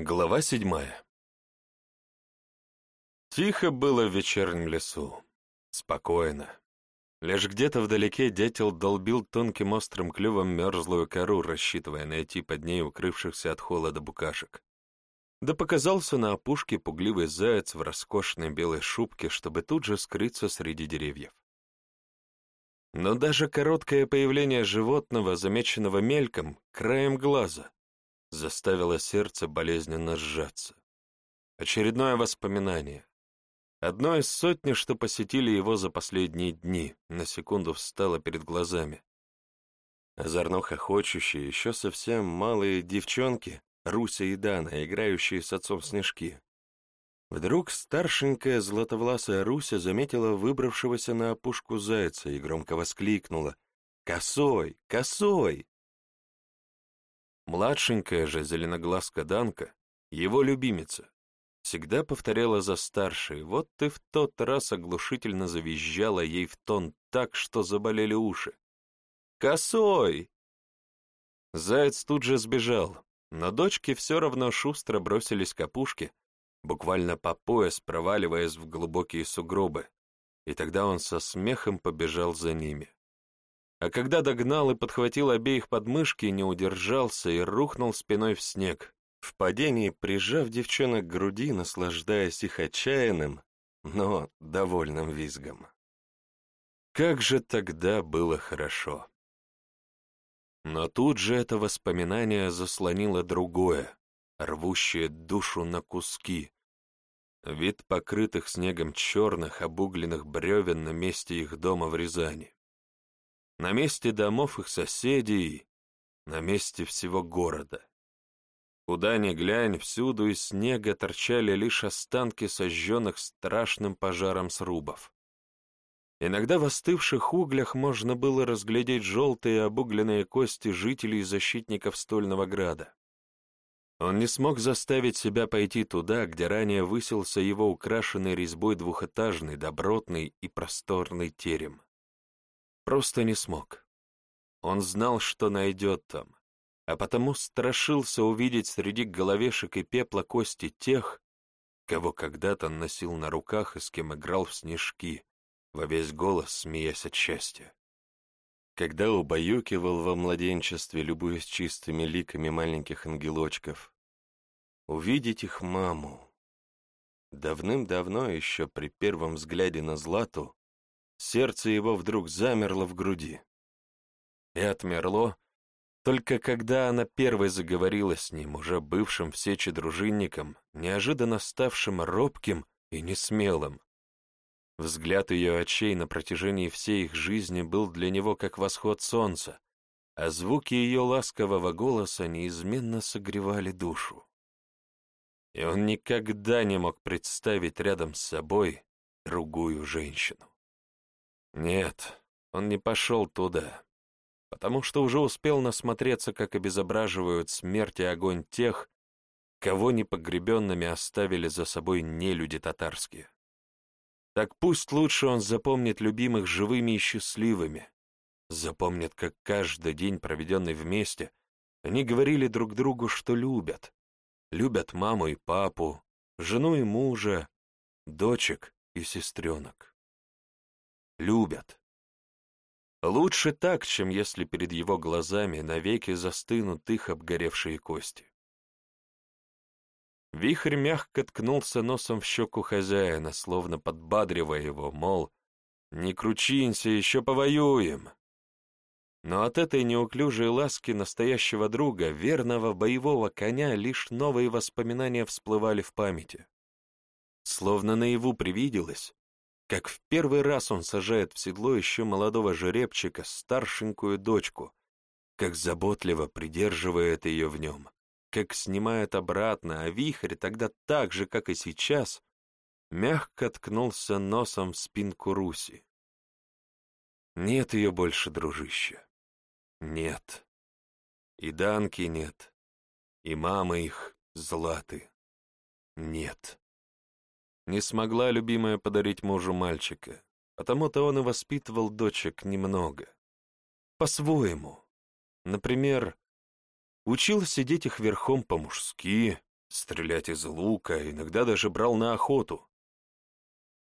Глава седьмая Тихо было в вечернем лесу. Спокойно. Лишь где-то вдалеке дятел долбил тонким острым клювом мерзлую кору, рассчитывая найти под ней укрывшихся от холода букашек. Да показался на опушке пугливый заяц в роскошной белой шубке, чтобы тут же скрыться среди деревьев. Но даже короткое появление животного, замеченного мельком, краем глаза, заставило сердце болезненно сжаться. Очередное воспоминание. Одно из сотни, что посетили его за последние дни, на секунду встало перед глазами. Озорно хохочущие, еще совсем малые девчонки, Руся и Дана, играющие с отцом снежки. Вдруг старшенькая златовласая Руся заметила выбравшегося на опушку зайца и громко воскликнула «Косой! Косой!» Младшенькая же зеленоглазка Данка, его любимица, всегда повторяла за старшей, вот ты в тот раз оглушительно завизжала ей в тон так, что заболели уши. «Косой!» Заяц тут же сбежал, но дочки все равно шустро бросились к опушке, буквально по пояс проваливаясь в глубокие сугробы, и тогда он со смехом побежал за ними. А когда догнал и подхватил обеих подмышки, не удержался и рухнул спиной в снег, в падении прижав девчонок к груди, наслаждаясь их отчаянным, но довольным визгом. Как же тогда было хорошо! Но тут же это воспоминание заслонило другое, рвущее душу на куски. Вид покрытых снегом черных обугленных бревен на месте их дома в Рязани на месте домов их соседей, на месте всего города. Куда ни глянь, всюду из снега торчали лишь останки сожженных страшным пожаром срубов. Иногда в остывших углях можно было разглядеть желтые обугленные кости жителей и защитников Стольного Града. Он не смог заставить себя пойти туда, где ранее высился его украшенный резьбой двухэтажный, добротный и просторный терем. Просто не смог. Он знал, что найдет там, а потому страшился увидеть среди головешек и пепла кости тех, кого когда-то носил на руках и с кем играл в снежки, во весь голос смеясь от счастья. Когда убаюкивал во младенчестве, любуясь чистыми ликами маленьких ангелочков, увидеть их маму. Давным-давно, еще при первом взгляде на Злату, Сердце его вдруг замерло в груди. И отмерло, только когда она первой заговорила с ним, уже бывшим в сече дружинником, неожиданно ставшим робким и несмелым. Взгляд ее очей на протяжении всей их жизни был для него как восход солнца, а звуки ее ласкового голоса неизменно согревали душу. И он никогда не мог представить рядом с собой другую женщину. Нет, он не пошел туда, потому что уже успел насмотреться, как обезображивают смерть и огонь тех, кого непогребенными оставили за собой нелюди татарские. Так пусть лучше он запомнит любимых живыми и счастливыми, запомнит, как каждый день, проведенный вместе, они говорили друг другу, что любят. Любят маму и папу, жену и мужа, дочек и сестренок любят. Лучше так, чем если перед его глазами навеки застынут их обгоревшие кости. Вихрь мягко ткнулся носом в щеку хозяина, словно подбадривая его, мол, «Не кручинься, еще повоюем!» Но от этой неуклюжей ласки настоящего друга, верного боевого коня, лишь новые воспоминания всплывали в памяти. Словно наяву привиделось, как в первый раз он сажает в седло еще молодого жеребчика, старшенькую дочку, как заботливо придерживает ее в нем, как снимает обратно, а вихрь тогда так же, как и сейчас, мягко ткнулся носом в спинку Руси. Нет ее больше, дружище. Нет. И Данки нет. И мамы их златы. Нет. Не смогла любимая подарить мужу мальчика, потому-то он и воспитывал дочек немного. По-своему. Например, учил сидеть их верхом по-мужски, стрелять из лука, иногда даже брал на охоту.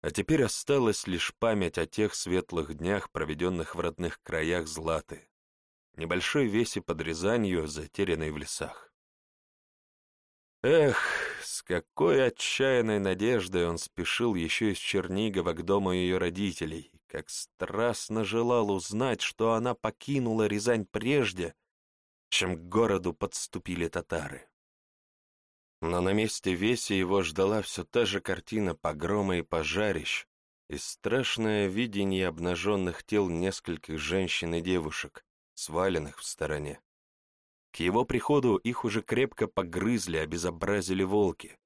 А теперь осталась лишь память о тех светлых днях, проведенных в родных краях Златы, небольшой весе под Рязанью, затерянной в лесах. Эх, с какой отчаянной надеждой он спешил еще из Чернигова к дому ее родителей, как страстно желал узнать, что она покинула Рязань прежде, чем к городу подступили татары. Но на месте Веси его ждала все та же картина погрома и пожарищ, и страшное видение обнаженных тел нескольких женщин и девушек, сваленных в стороне. К его приходу их уже крепко погрызли, обезобразили волки.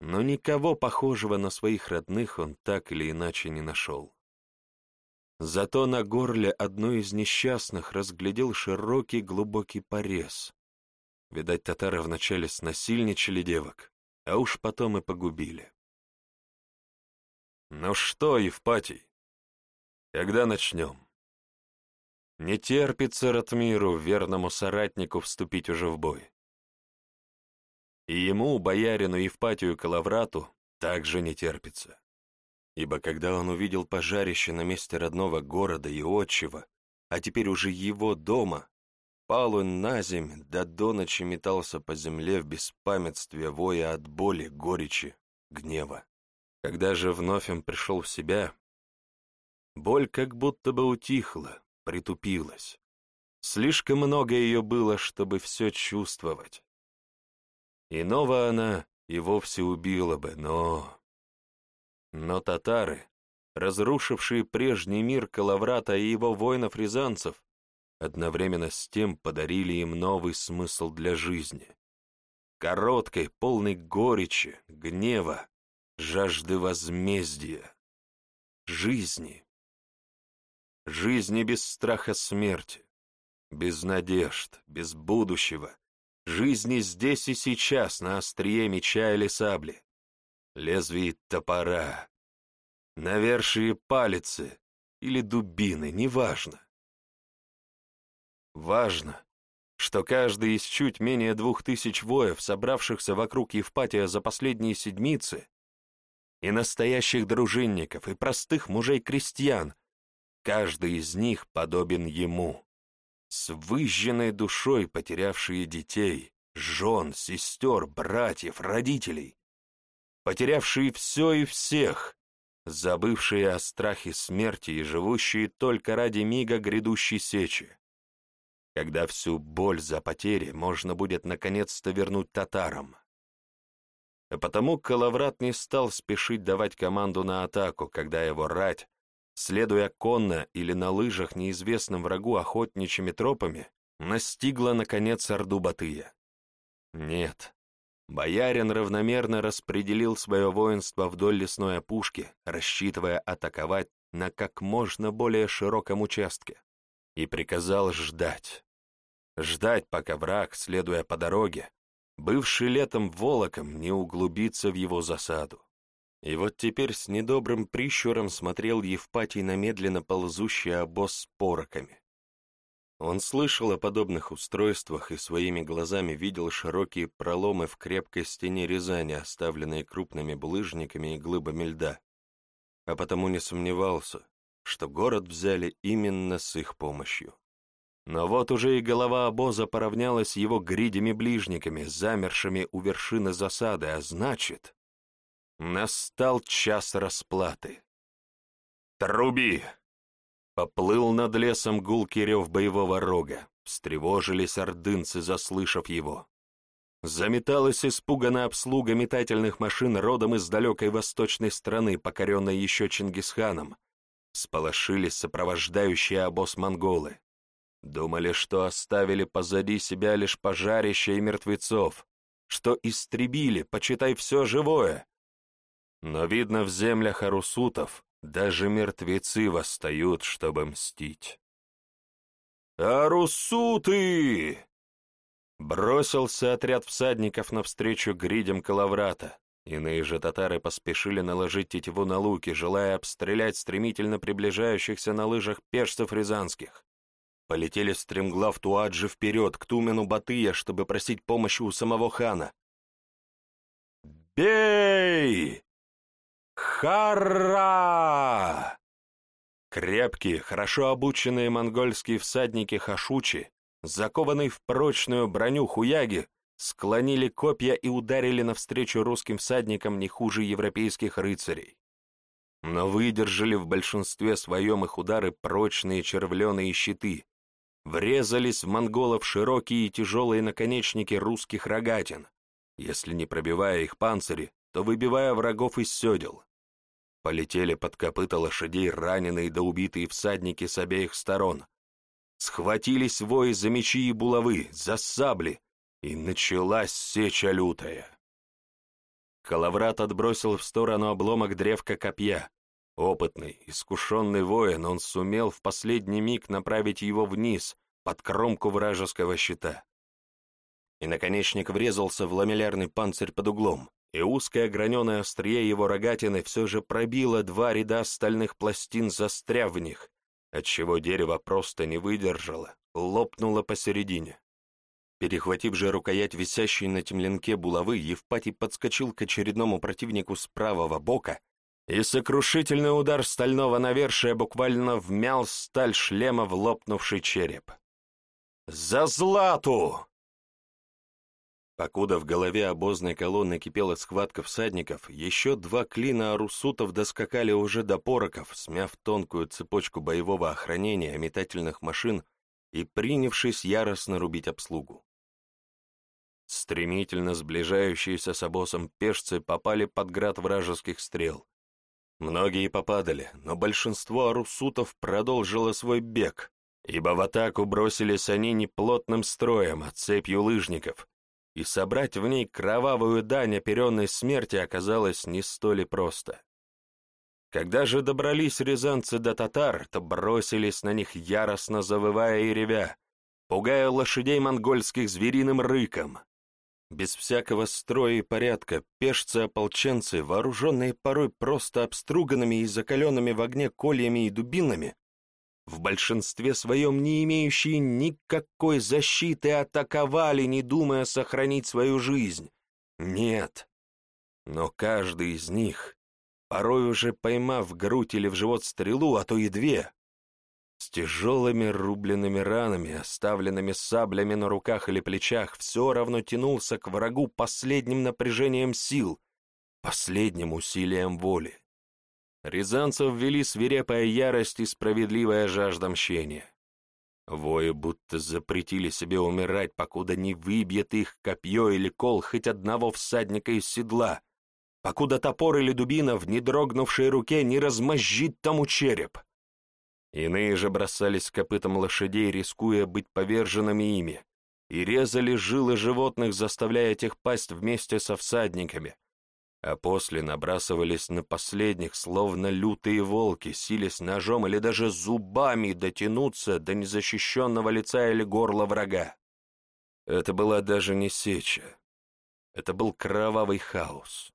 Но никого похожего на своих родных он так или иначе не нашел. Зато на горле одной из несчастных разглядел широкий глубокий порез, Видать, татары вначале снасильничали девок, а уж потом и погубили. Ну что, Евпатий, когда начнем? Не терпится Ратмиру, верному соратнику, вступить уже в бой. И ему, боярину Евпатию Калаврату, также не терпится. Ибо когда он увидел пожарище на месте родного города и отчего, а теперь уже его дома, Пал он на земь, да до ночи метался по земле в беспамятстве, воя от боли, горечи, гнева. Когда же вновь он пришел в себя, боль как будто бы утихла, притупилась. Слишком много ее было, чтобы все чувствовать. Иного она и вовсе убила бы, но... Но татары, разрушившие прежний мир Калаврата и его воинов-рязанцев, одновременно с тем подарили им новый смысл для жизни. Короткой, полной горечи, гнева, жажды возмездия, жизни. Жизни без страха смерти, без надежд, без будущего, жизни здесь и сейчас на острие меча или сабли, лезвие топора, навершие палицы или дубины, неважно. Важно, что каждый из чуть менее двух тысяч воев, собравшихся вокруг Евпатия за последние седмицы, и настоящих дружинников, и простых мужей-крестьян, каждый из них подобен ему, с выжженной душой потерявшие детей, жен, сестер, братьев, родителей, потерявшие все и всех, забывшие о страхе смерти и живущие только ради мига грядущей сечи когда всю боль за потери можно будет наконец-то вернуть татарам. А потому Калаврат не стал спешить давать команду на атаку, когда его рать, следуя конно или на лыжах неизвестным врагу охотничьими тропами, настигла, наконец, Орду Батыя. Нет, боярин равномерно распределил свое воинство вдоль лесной опушки, рассчитывая атаковать на как можно более широком участке и приказал ждать. Ждать, пока враг, следуя по дороге, бывший летом волоком, не углубится в его засаду. И вот теперь с недобрым прищуром смотрел Евпатий на медленно ползущий обоз с пороками. Он слышал о подобных устройствах и своими глазами видел широкие проломы в крепкой стене Рязани, оставленные крупными булыжниками и глыбами льда, а потому не сомневался, что город взяли именно с их помощью. Но вот уже и голова обоза поравнялась его гридями-ближниками, замершими у вершины засады, а значит, настал час расплаты. «Труби!» Поплыл над лесом гулкий рев боевого рога, встревожились ордынцы, заслышав его. Заметалась испуганная обслуга метательных машин родом из далекой восточной страны, покоренной еще Чингисханом, Сполошились сопровождающие обоз монголы. Думали, что оставили позади себя лишь пожарища и мертвецов, что истребили, почитай, все живое. Но, видно, в землях арусутов даже мертвецы восстают, чтобы мстить. «Арусуты!» Бросился отряд всадников навстречу гридям Калаврата. Иные же татары поспешили наложить тетиву на луки, желая обстрелять стремительно приближающихся на лыжах пешцев рязанских. Полетели стремглав Туаджи вперед, к Тумену Батыя, чтобы просить помощи у самого хана. Бей! Хара! Крепкие, хорошо обученные монгольские всадники Хашучи, закованные в прочную броню хуяги, склонили копья и ударили навстречу русским всадникам не хуже европейских рыцарей. Но выдержали в большинстве своем их удары прочные червленые щиты, врезались в монголов широкие и тяжелые наконечники русских рогатин, если не пробивая их панцири, то выбивая врагов из седел. Полетели под копыта лошадей раненые да убитые всадники с обеих сторон. Схватились вои за мечи и булавы, за сабли, и началась сеча лютая. Калаврат отбросил в сторону обломок древка копья. Опытный, искушенный воин, он сумел в последний миг направить его вниз, под кромку вражеского щита. И наконечник врезался в ламеллярный панцирь под углом, и узкое граненое острие его рогатины все же пробило два ряда стальных пластин, застряв в них, отчего дерево просто не выдержало, лопнуло посередине. Перехватив же рукоять висящей на темленке булавы, Евпатий подскочил к очередному противнику с правого бока, и сокрушительный удар стального навершия буквально вмял сталь шлема в лопнувший череп. «За злату!» Покуда в голове обозной колонны кипела схватка всадников, еще два клина арусутов доскакали уже до пороков, смяв тонкую цепочку боевого охранения метательных машин и принявшись яростно рубить обслугу. Стремительно сближающиеся с обозом пешцы попали под град вражеских стрел. Многие попадали, но большинство арусутов продолжило свой бег, ибо в атаку бросились они не плотным строем, а цепью лыжников, и собрать в ней кровавую дань оперенной смерти оказалось не столь просто. Когда же добрались рязанцы до татар, то бросились на них яростно завывая и ревя, пугая лошадей монгольских звериным рыком. Без всякого строя и порядка пешцы-ополченцы, вооруженные порой просто обструганными и закаленными в огне кольями и дубинами, в большинстве своем не имеющие никакой защиты, атаковали, не думая сохранить свою жизнь. Нет. Но каждый из них, порой уже поймав грудь или в живот стрелу, а то и две, с тяжелыми рубленными ранами, оставленными саблями на руках или плечах, все равно тянулся к врагу последним напряжением сил, последним усилием воли. Рязанцев ввели свирепая ярость и справедливая жажда мщения. Вои будто запретили себе умирать, покуда не выбьет их копье или кол хоть одного всадника из седла, покуда топор или дубина в недрогнувшей руке не размозжит тому череп. Иные же бросались копытом лошадей, рискуя быть поверженными ими, и резали жилы животных, заставляя тех пасть вместе со всадниками, а после набрасывались на последних, словно лютые волки, силясь ножом или даже зубами дотянуться до незащищенного лица или горла врага. Это была даже не сеча. Это был кровавый хаос.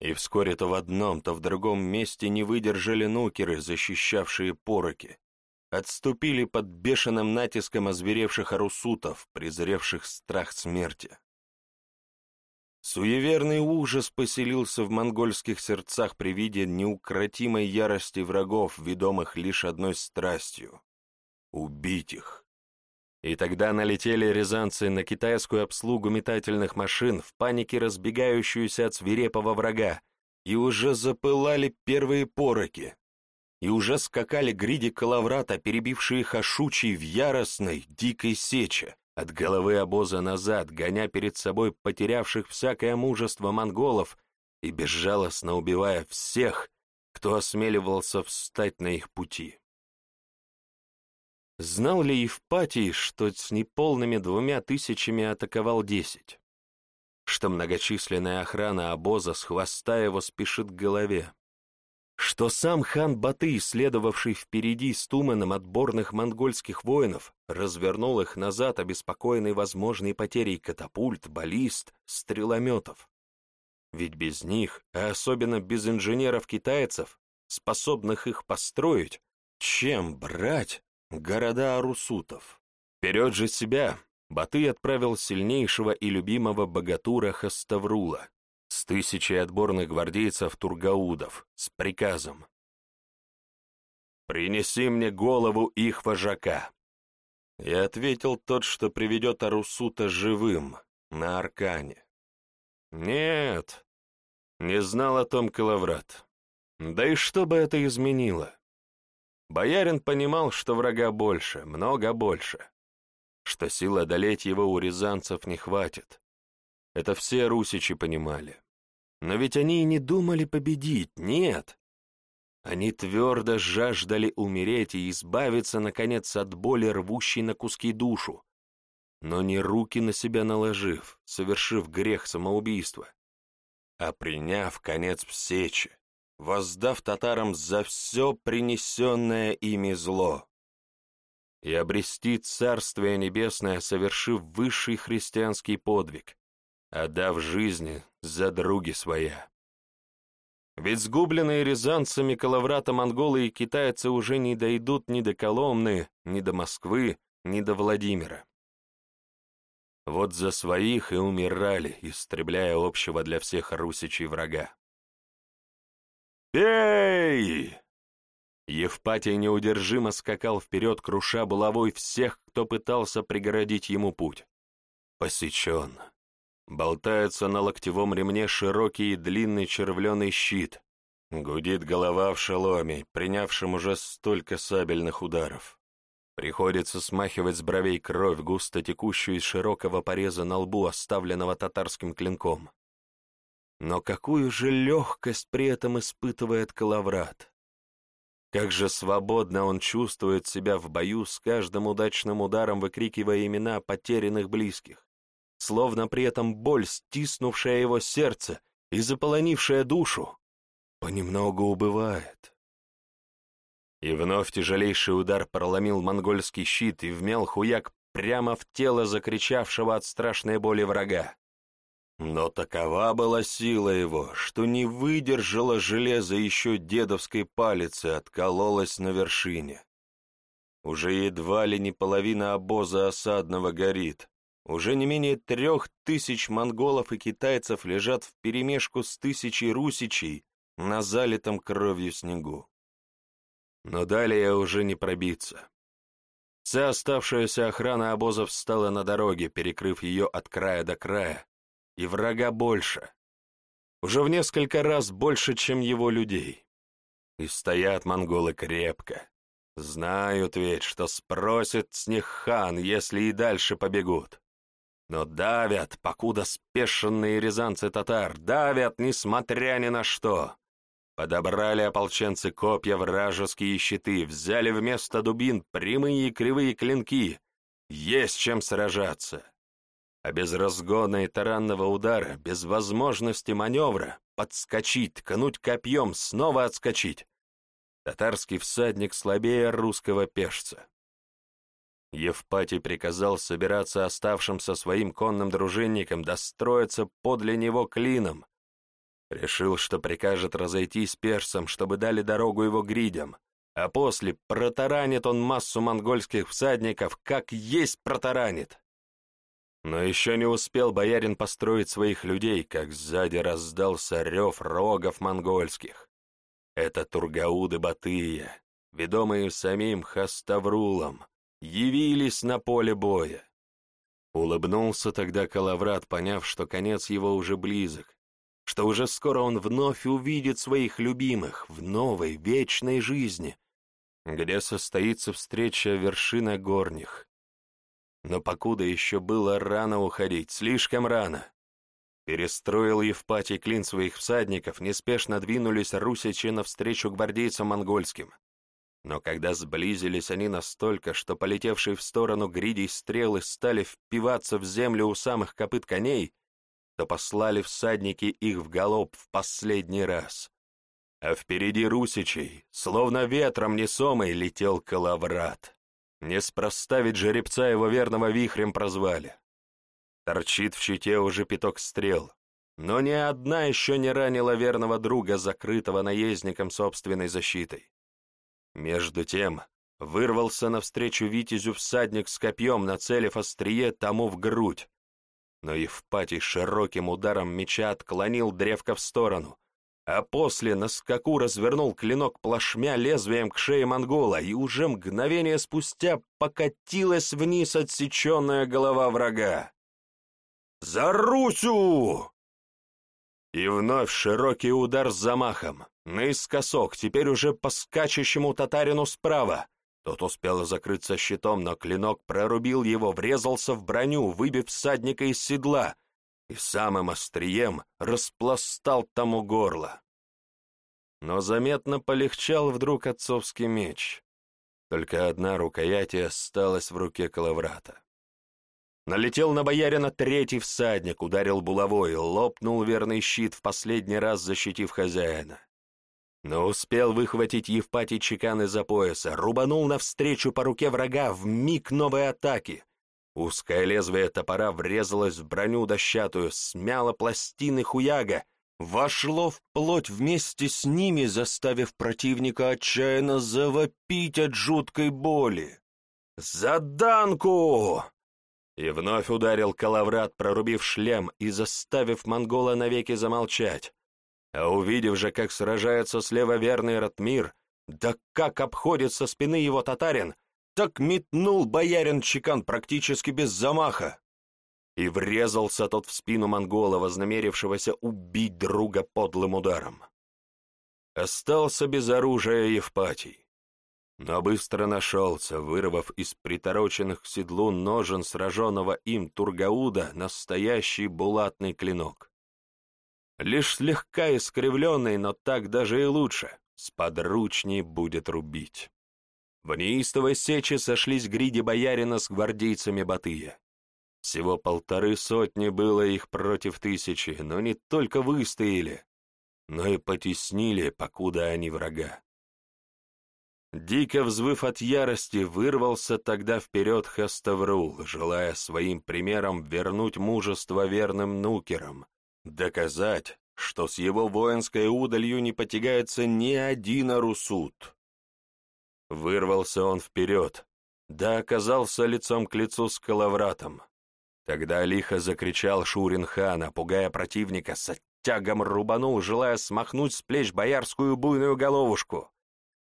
И вскоре то в одном, то в другом месте не выдержали нукеры, защищавшие пороки, отступили под бешеным натиском озверевших арусутов, презревших страх смерти. Суеверный ужас поселился в монгольских сердцах при виде неукротимой ярости врагов, ведомых лишь одной страстью — убить их. И тогда налетели рязанцы на китайскую обслугу метательных машин, в панике разбегающуюся от свирепого врага, и уже запылали первые пороки, и уже скакали гриди калаврата, перебившие хашучий в яростной, дикой сече, от головы обоза назад, гоня перед собой потерявших всякое мужество монголов и безжалостно убивая всех, кто осмеливался встать на их пути. Знал ли Евпатий, что с неполными двумя тысячами атаковал десять? Что многочисленная охрана обоза с хвоста его спешит к голове? Что сам хан Баты, следовавший впереди с Туманом отборных монгольских воинов, развернул их назад, обеспокоенный возможной потерей катапульт, баллист, стрелометов. Ведь без них, а особенно без инженеров-китайцев, способных их построить, чем брать города арусутов? Вперед же себя Баты отправил сильнейшего и любимого богатура Хаставрула, с тысячей отборных гвардейцев Тургаудов, с приказом «Принеси мне голову их вожака». И ответил тот, что приведет Арусута живым, на Аркане. Нет, не знал о том Калаврат. Да и что бы это изменило? Боярин понимал, что врага больше, много больше, что сил одолеть его у рязанцев не хватит. Это все русичи понимали. Но ведь они и не думали победить, нет. Они твердо жаждали умереть и избавиться, наконец, от боли, рвущей на куски душу, но не руки на себя наложив, совершив грех самоубийства, а приняв конец в воздав татарам за все принесенное ими зло и обрести Царствие Небесное, совершив высший христианский подвиг, отдав жизни за други своя. Ведь сгубленные рязанцами Калаврата монголы и китайцы уже не дойдут ни до Коломны, ни до Москвы, ни до Владимира. Вот за своих и умирали, истребляя общего для всех русичей врага. «Бей!» Евпатий неудержимо скакал вперед, круша булавой всех, кто пытался преградить ему путь. Посечен. Болтается на локтевом ремне широкий и длинный червленый щит. Гудит голова в шеломе, принявшем уже столько сабельных ударов. Приходится смахивать с бровей кровь, густо текущую из широкого пореза на лбу, оставленного татарским клинком. Но какую же легкость при этом испытывает Калаврат? Как же свободно он чувствует себя в бою с каждым удачным ударом, выкрикивая имена потерянных близких словно при этом боль, стиснувшая его сердце и заполонившая душу, понемногу убывает. И вновь тяжелейший удар проломил монгольский щит и вмел хуяк прямо в тело закричавшего от страшной боли врага. Но такова была сила его, что не выдержало железо еще дедовской палицы, откололось на вершине. Уже едва ли не половина обоза осадного горит, уже не менее трех тысяч монголов и китайцев лежат вперемешку с тысячей русичей на залитом кровью снегу. Но далее уже не пробиться. Вся оставшаяся охрана обозов встала на дороге, перекрыв ее от края до края, и врага больше. Уже в несколько раз больше, чем его людей. И стоят монголы крепко. Знают ведь, что спросит с них хан, если и дальше побегут. Но давят, покуда спешенные рязанцы татар, давят, несмотря ни на что. Подобрали ополченцы копья вражеские щиты, взяли вместо дубин прямые и кривые клинки. Есть чем сражаться. А без разгона и таранного удара, без возможности маневра, подскочить, ткнуть копьем, снова отскочить. Татарский всадник слабее русского пешца. Евпатий приказал собираться оставшимся своим конным дружинникам достроиться подле него клином. Решил, что прикажет разойтись персам, чтобы дали дорогу его гридям, а после протаранит он массу монгольских всадников, как есть протаранит. Но еще не успел боярин построить своих людей, как сзади раздался рев рогов монгольских. Это Тургауды Батыя, ведомые самим Хаставрулом, явились на поле боя. Улыбнулся тогда Калаврат, поняв, что конец его уже близок, что уже скоро он вновь увидит своих любимых в новой, вечной жизни, где состоится встреча вершина горних. Но покуда еще было рано уходить, слишком рано. Перестроил Евпатий клин своих всадников, неспешно двинулись русичи навстречу гвардейцам монгольским. Но когда сблизились они настолько, что полетевшие в сторону гридей стрелы стали впиваться в землю у самых копыт коней, то послали всадники их в галоп в последний раз. А впереди русичей, словно ветром несомый, летел Калаврат. Неспроста ведь жеребца его верного вихрем прозвали. Торчит в щите уже пяток стрел, но ни одна еще не ранила верного друга, закрытого наездником собственной защитой. Между тем вырвался навстречу Витязю всадник с копьем, нацелив острие тому в грудь. но Евпатий широким ударом меча отклонил древко в сторону, а после на скаку развернул клинок плашмя лезвием к шее монгола, и уже мгновение спустя покатилась вниз отсеченная голова врага. «За Русю!» И вновь широкий удар с замахом, наискосок, теперь уже по скачущему татарину справа. Тот успел закрыться щитом, но клинок прорубил его, врезался в броню, выбив всадника из седла — и самым острием распластал тому горло. Но заметно полегчал вдруг отцовский меч. Только одна рукоять осталась в руке Калаврата. Налетел на боярина третий всадник, ударил булавой, лопнул верный щит, в последний раз защитив хозяина. Но успел выхватить Евпатий чекан из-за пояса, рубанул навстречу по руке врага в миг новой атаки, Узкое лезвие топора врезалось в броню дощатую, смяло пластины хуяга, вошло в плоть вместе с ними, заставив противника отчаянно завопить от жуткой боли. «За Данку!» И вновь ударил Калаврат, прорубив шлем и заставив монгола навеки замолчать. А увидев же, как сражается слева верный Ратмир, да как обходит со спины его татарин, так метнул боярин чекан практически без замаха. И врезался тот в спину монгола, вознамерившегося убить друга подлым ударом. Остался без оружия Евпатий, но быстро нашелся, вырвав из притороченных к седлу ножен сраженного им Тургауда настоящий булатный клинок. Лишь слегка искривленный, но так даже и лучше, сподручней будет рубить. В неистовой сече сошлись гриди боярина с гвардейцами Батыя. Всего полторы сотни было их против тысячи, но не только выстояли, но и потеснили, покуда они врага. Дико взвыв от ярости, вырвался тогда вперед Хаставрул, желая своим примером вернуть мужество верным нукерам, доказать, что с его воинской удалью не потягается ни один арусут. Вырвался он вперед, да оказался лицом к лицу с Калавратом. Тогда лихо закричал Шурин хан, пугая противника, с оттягом рубанул, желая смахнуть с плеч боярскую буйную головушку.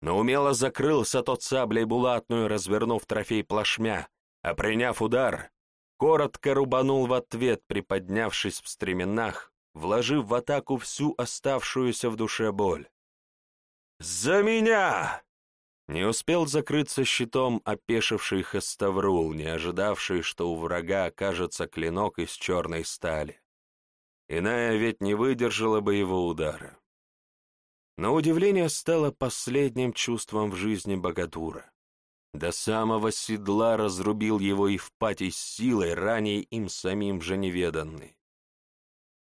Но умело закрылся тот саблей булатную, развернув трофей плашмя, а приняв удар, коротко рубанул в ответ, приподнявшись в стременах, вложив в атаку всю оставшуюся в душе боль. «За меня!» Не успел закрыться щитом опешивший Хаставрул, не ожидавший, что у врага окажется клинок из черной стали. Иная ведь не выдержала бы его удара. Но удивление стало последним чувством в жизни богатура. До самого седла разрубил его Евпатий силой, ранее им самим же неведанной.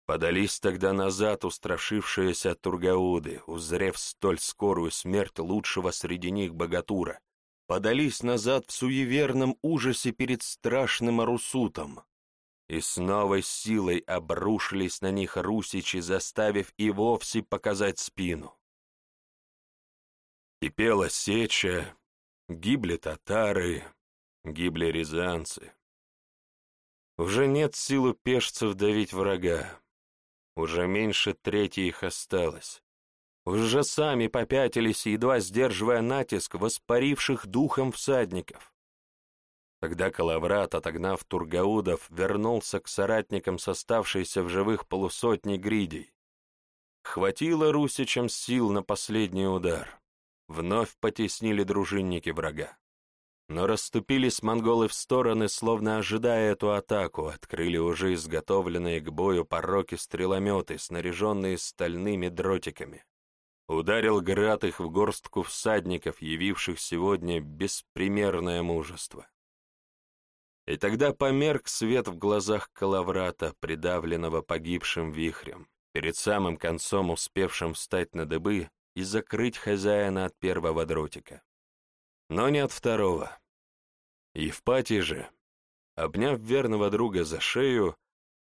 Подались тогда назад устрашившиеся Тургауды, узрев столь скорую смерть лучшего среди них богатура. Подались назад в суеверном ужасе перед страшным Арусутом. И с новой силой обрушились на них русичи, заставив и вовсе показать спину. Кипела сеча, гибли татары, гибли рязанцы. Уже нет силы пешцев давить врага. Уже меньше трети их осталось. Уже сами попятились, едва сдерживая натиск воспаривших духом всадников. Тогда Калаврат, отогнав Тургаудов, вернулся к соратникам с оставшейся в живых полусотни гридей. Хватило русичам сил на последний удар. Вновь потеснили дружинники врага. Но расступились монголы в стороны, словно ожидая эту атаку, открыли уже изготовленные к бою пороки стрелометы, снаряженные стальными дротиками. Ударил град их в горстку всадников, явивших сегодня беспримерное мужество. И тогда померк свет в глазах Калаврата, придавленного погибшим вихрем, перед самым концом успевшим встать на дыбы и закрыть хозяина от первого дротика. Но не от второго. Евпатий же, обняв верного друга за шею,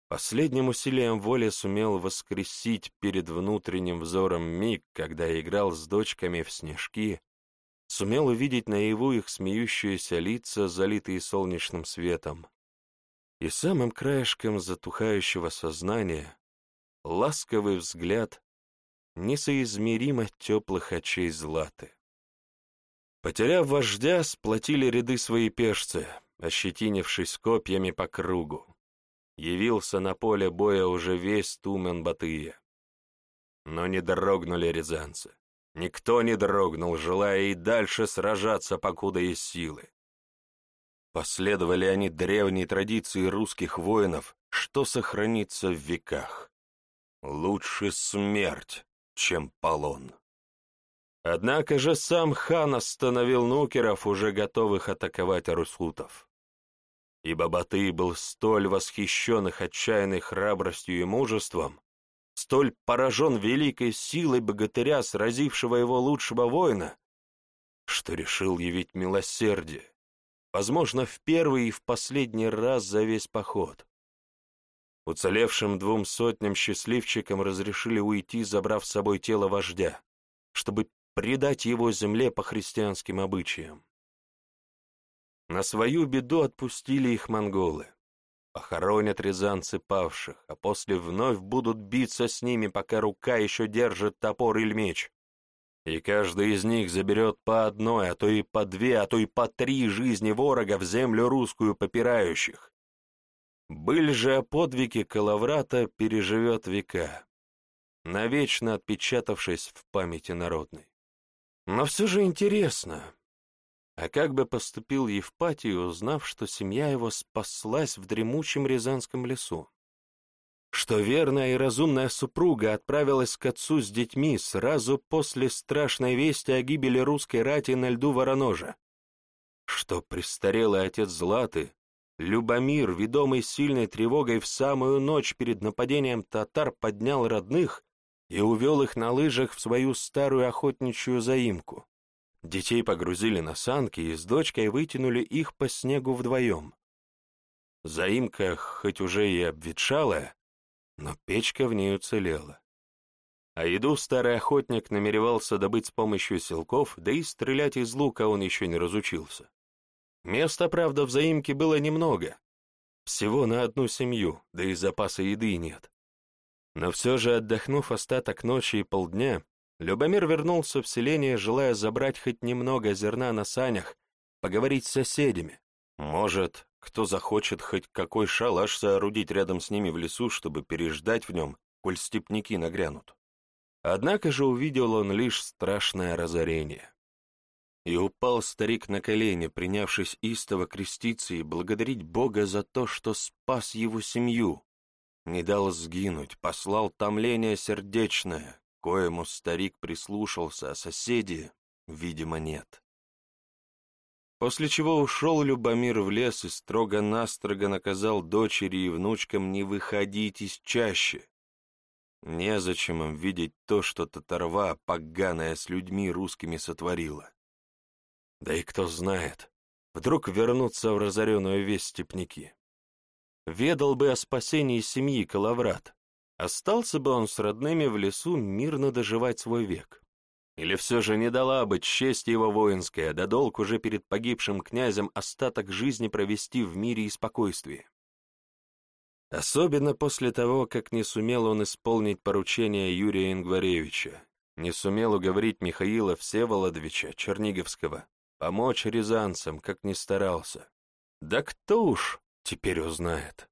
последним усилием воли сумел воскресить перед внутренним взором миг, когда играл с дочками в снежки, сумел увидеть наяву их смеющиеся лица, залитые солнечным светом, и самым краешком затухающего сознания ласковый взгляд несоизмеримо теплых очей Златы. Потеряв вождя, сплотили ряды свои пешцы, ощетинившись копьями по кругу. Явился на поле боя уже весь Тумен Батыя. Но не дрогнули рязанцы. Никто не дрогнул, желая и дальше сражаться, покуда есть силы. Последовали они древней традиции русских воинов, что сохранится в веках. Лучше смерть, чем полон. Однако же сам хан остановил нукеров, уже готовых атаковать русутов. Ибо Батый был столь восхищен их отчаянной храбростью и мужеством, столь поражен великой силой богатыря, сразившего его лучшего воина, что решил явить милосердие, возможно, в первый и в последний раз за весь поход. Уцелевшим двум сотням счастливчикам разрешили уйти, забрав с собой тело вождя, чтобы предать его земле по христианским обычаям. На свою беду отпустили их монголы. Похоронят рязанцы павших, а после вновь будут биться с ними, пока рука еще держит топор или меч. И каждый из них заберет по одной, а то и по две, а то и по три жизни ворога в землю русскую попирающих. Быль же о подвиге Калаврата переживет века, навечно отпечатавшись в памяти народной. Но все же интересно, а как бы поступил Евпатий, узнав, что семья его спаслась в дремучем Рязанском лесу? Что верная и разумная супруга отправилась к отцу с детьми сразу после страшной вести о гибели русской рати на льду Вороножа? Что престарелый отец Златы, Любомир, ведомый сильной тревогой в самую ночь перед нападением татар, поднял родных и увел их на лыжах в свою старую охотничью заимку? Детей погрузили на санки и с дочкой вытянули их по снегу вдвоем. Заимка хоть уже и обветшалая, но печка в ней уцелела. А еду старый охотник намеревался добыть с помощью селков, да и стрелять из лука он еще не разучился. Места, правда, в заимке было немного. Всего на одну семью, да и запаса еды нет. Но все же, отдохнув остаток ночи и полдня, Любомир вернулся в селение, желая забрать хоть немного зерна на санях, поговорить с соседями. Может, кто захочет хоть какой шалаш соорудить рядом с ними в лесу, чтобы переждать в нем, коль степняки нагрянут. Однако же увидел он лишь страшное разорение. И упал старик на колени, принявшись истово креститься и благодарить Бога за то, что спас его семью, не дал сгинуть, послал томление сердечное, коему старик прислушался, а соседи, видимо, нет. После чего ушел Любомир в лес и строго-настрого наказал дочери и внучкам не выходить из чащи. Незачем им видеть то, что татарва, поганая с людьми русскими, сотворила. Да и кто знает, вдруг вернутся в разоренную весть степняки. Ведал бы о спасении семьи Калаврат, Остался бы он с родными в лесу мирно доживать свой век. Или все же не дала бы честь его воинская, да долг уже перед погибшим князем остаток жизни провести в мире и спокойствии. Особенно после того, как не сумел он исполнить поручение Юрия Ингваревича, не сумел уговорить Михаила Всеволодовича Черниговского помочь рязанцам, как ни старался. Да кто уж теперь узнает.